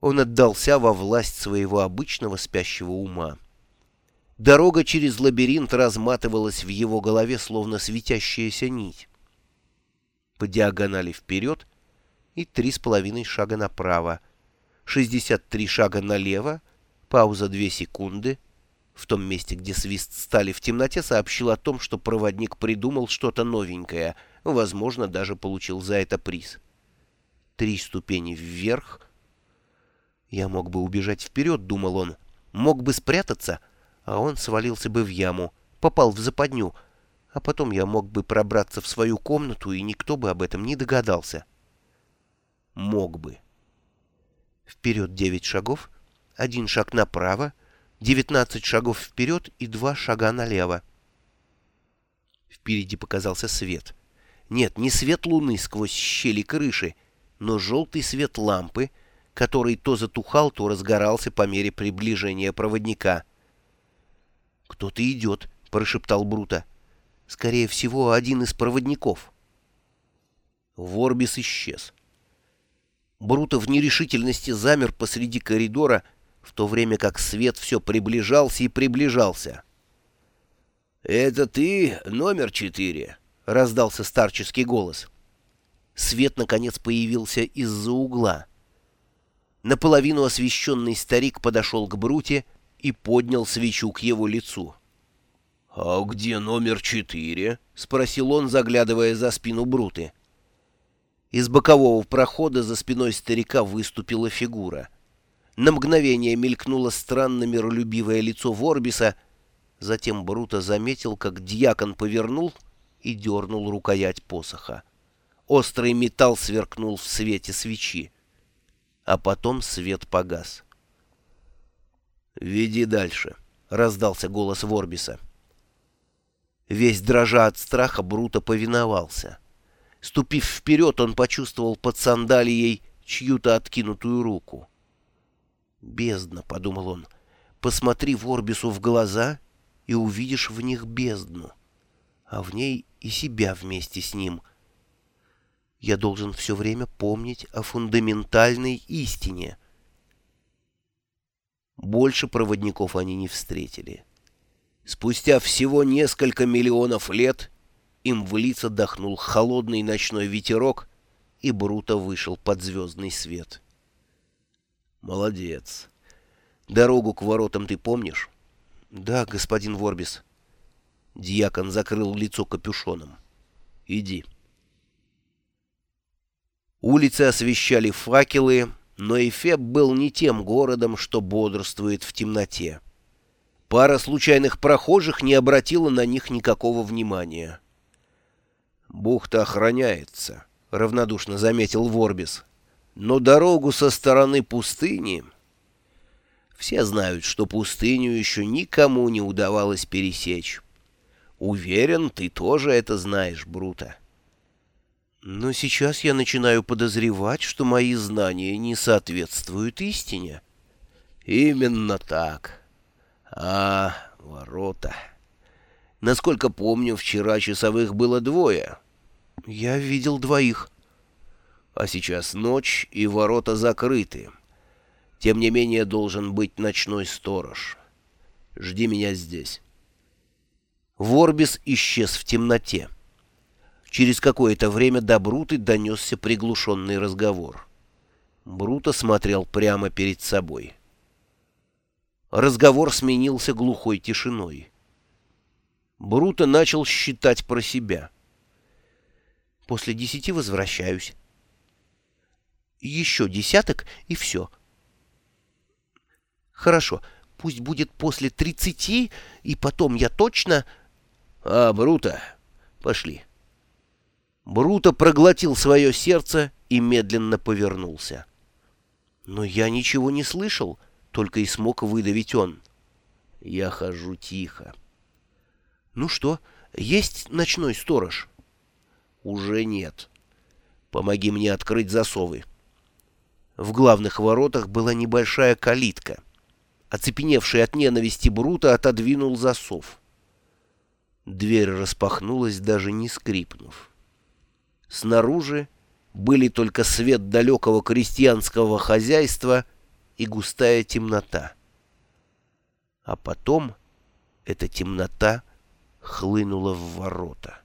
Он отдался во власть своего обычного спящего ума. Дорога через лабиринт разматывалась в его голове, словно светящаяся нить. По диагонали вперед и три с половиной шага направо, 63 шага налево, пауза 2 секунды. В том месте, где свист стали в темноте, сообщил о том, что проводник придумал что-то новенькое, возможно, даже получил за это приз. Три ступени вверх — я мог бы убежать вперед, думал он, мог бы спрятаться, а он свалился бы в яму, попал в западню, а потом я мог бы пробраться в свою комнату, и никто бы об этом не догадался. Мог бы. Вперед девять шагов, один шаг направо, девятнадцать шагов вперед и два шага налево. Впереди показался свет. Нет, не свет луны сквозь щели крыши, но желтый свет лампы — который то затухал, то разгорался по мере приближения проводника. «Кто-то идет», — прошептал Брута. «Скорее всего, один из проводников». Ворбис исчез. Бруто в нерешительности замер посреди коридора, в то время как свет все приближался и приближался. «Это ты, номер четыре?» — раздался старческий голос. Свет, наконец, появился из-за угла. Наполовину освещенный старик подошел к Бруте и поднял свечу к его лицу. «А где номер четыре?» — спросил он, заглядывая за спину Бруты. Из бокового прохода за спиной старика выступила фигура. На мгновение мелькнуло странно миролюбивое лицо Ворбиса, затем Брута заметил, как дьякон повернул и дернул рукоять посоха. Острый металл сверкнул в свете свечи а потом свет погас. «Веди дальше», — раздался голос Ворбиса. Весь дрожа от страха, Бруто повиновался. Ступив вперед, он почувствовал под сандалией чью-то откинутую руку. «Бездна», — подумал он, — «посмотри Ворбису в глаза и увидишь в них бездну, а в ней и себя вместе с ним — я должен все время помнить о фундаментальной истине. Больше проводников они не встретили. Спустя всего несколько миллионов лет им в лица дохнул холодный ночной ветерок, и Бруто вышел под звездный свет. «Молодец. Дорогу к воротам ты помнишь?» «Да, господин Ворбис». Дьякон закрыл лицо капюшоном. «Иди». Улицы освещали факелы, но Эфеб был не тем городом, что бодрствует в темноте. Пара случайных прохожих не обратила на них никакого внимания. «Бухта охраняется», — равнодушно заметил Ворбис. «Но дорогу со стороны пустыни...» Все знают, что пустыню еще никому не удавалось пересечь. Уверен, ты тоже это знаешь, Брута. Но сейчас я начинаю подозревать, что мои знания не соответствуют истине. Именно так. А, ворота. Насколько помню, вчера часовых было двое. Я видел двоих. А сейчас ночь, и ворота закрыты. Тем не менее, должен быть ночной сторож. Жди меня здесь. Ворбис исчез в темноте. Через какое-то время до Бруты донесся приглушенный разговор. Брута смотрел прямо перед собой. Разговор сменился глухой тишиной. Брута начал считать про себя. «После десяти возвращаюсь. Еще десяток, и все. Хорошо, пусть будет после тридцати, и потом я точно...» «А, Брута, пошли». Бруто проглотил свое сердце и медленно повернулся. Но я ничего не слышал, только и смог выдавить он. Я хожу тихо. Ну что, есть ночной сторож? Уже нет. Помоги мне открыть засовы. В главных воротах была небольшая калитка. Оцепеневший от ненависти Бруто отодвинул засов. Дверь распахнулась, даже не скрипнув. Снаружи были только свет далекого крестьянского хозяйства и густая темнота. А потом эта темнота хлынула в ворота.